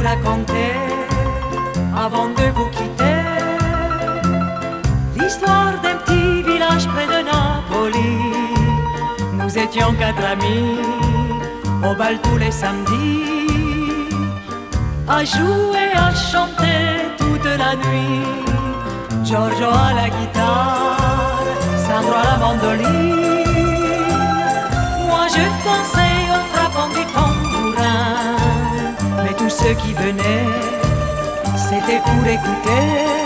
vous raconter, avant de vous quitter, l'histoire d'un petit village près de Napoli. Nous étions quatre amis, au bal tous les samedis, à jouer, à chanter toute la nuit. Giorgio à la guitare, Sandro à la mandoline. Moi je dansais ceux qui venaient, c'était pour écouter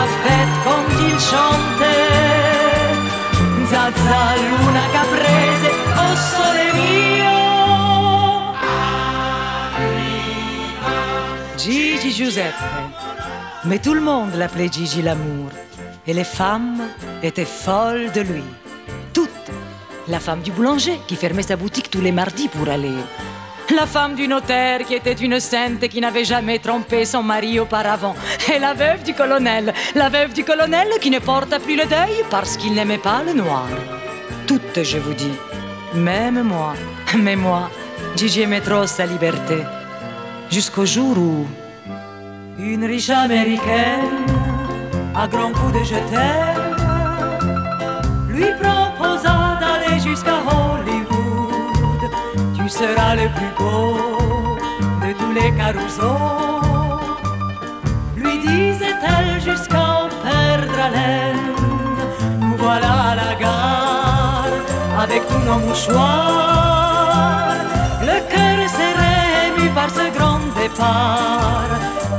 la fête quand il chantait. Zazza, luna caprese, oh sole mio. Gigi Giuseppe. Mais tout le monde l'appelait Gigi l'amour. Et les femmes étaient folles de lui. Toutes. La femme du boulanger qui fermait sa boutique tous les mardis pour aller. La femme du notaire qui était une sainte et qui n'avait jamais trompé son mari auparavant. Et la veuve du colonel. La veuve du colonel qui ne porta plus le deuil parce qu'il n'aimait pas le noir. Toutes, je vous dis. Même moi. Mais moi, Gigi aimait trop sa liberté. Jusqu'au jour où Une riche américaine, à grands coups de je lui proposa d'aller jusqu'à seras le plus beau de tous les carousaux. Lui disait-elle jusqu'à en perdre haleine. Nous voilà à la gare avec tous nos mouchoirs. Le cœur serré, ému par ce grand départ.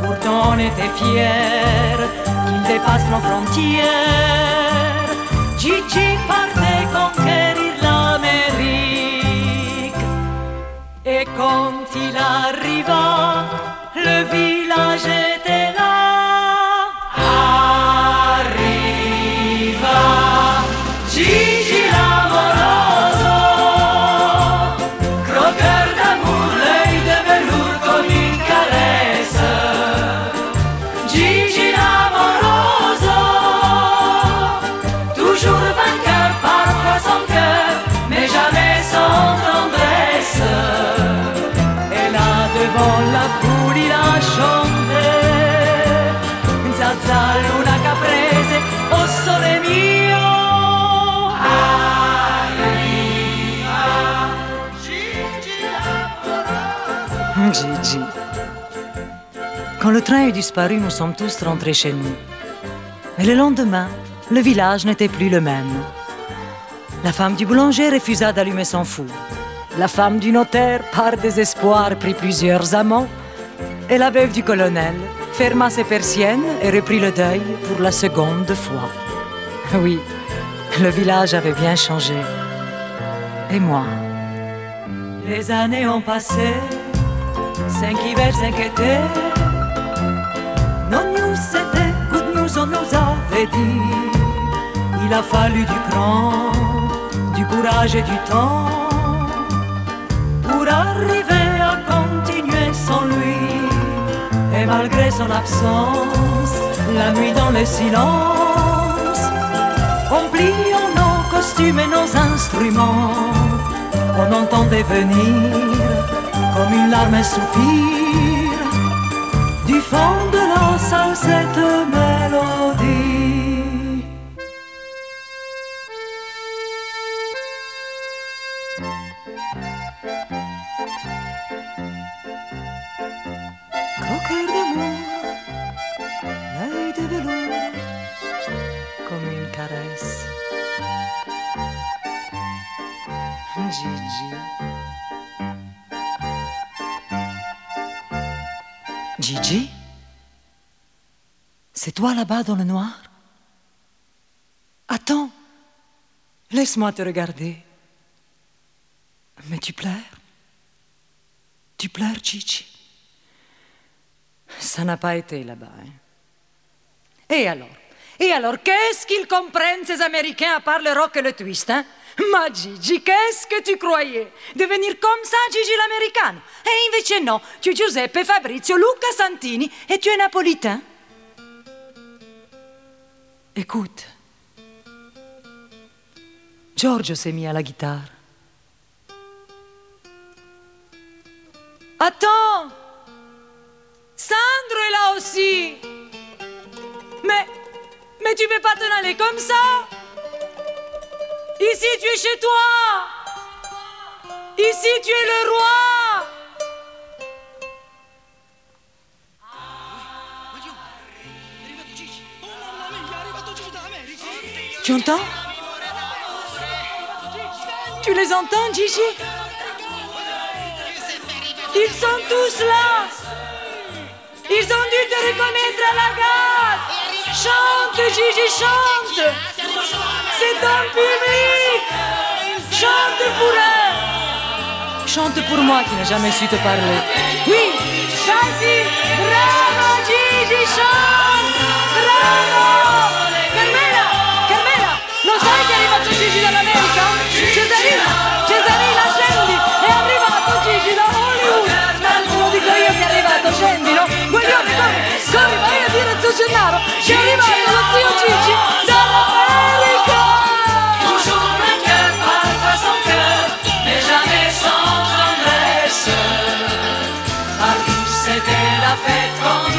Pourtant on était fiers qu'il dépasse nos frontières. Gigi partait conquérir Et quand il arriva, le village était Gigi. Quand le train est disparu, nous sommes tous rentrés chez nous. Mais le lendemain, le village n'était plus le même. La femme du boulanger refusa d'allumer son four. La femme du notaire, par désespoir, prit plusieurs amants. Et la veuve du colonel ferma ses persiennes et reprit le deuil pour la seconde fois. Oui, le village avait bien changé. Et moi Les années ont passé, cinq hivers, cinq étés. Non news, c'était good news, on nous avait dit. Il a fallu du cran, du courage et du temps pour arriver malgré son absence, la nuit dans le silence, en pliant nos costumes et nos instruments, on entendait venir comme une larme un soupir du fond de la salle cette mélodie. Gigi. Gigi C'est toi là-bas dans le noir? Attends Laisse-moi te regarder. Mais tu pleures? Tu pleures, Gigi Ça n'a pas été là-bas. Hein? Et alors? Et alors, qu'est-ce qu'ils comprennent, ces Américains, à part rock et le twist hein Ma Gigi, qu'est-ce que tu croyais Devenir comme ça, Gigi l'américaine Et invece no, tu Giuseppe, Fabrizio, Luca Santini et tu es napolitain. Écoute, Giorgio s'est mis à la guitare. Tu peux pas t'en aller comme ça. Ici tu es chez toi. Ici tu es le roi. Tu entends? Tu les entends, Gigi? Ils sont tous là. Ils ont dû te reconnaître à la gare. Chante, Gigi, chante. C'est ton public. Chante pour eux Chante pour moi qui n'ai jamais su te parler. Oui, vas-y, bravo Gigi, fête comme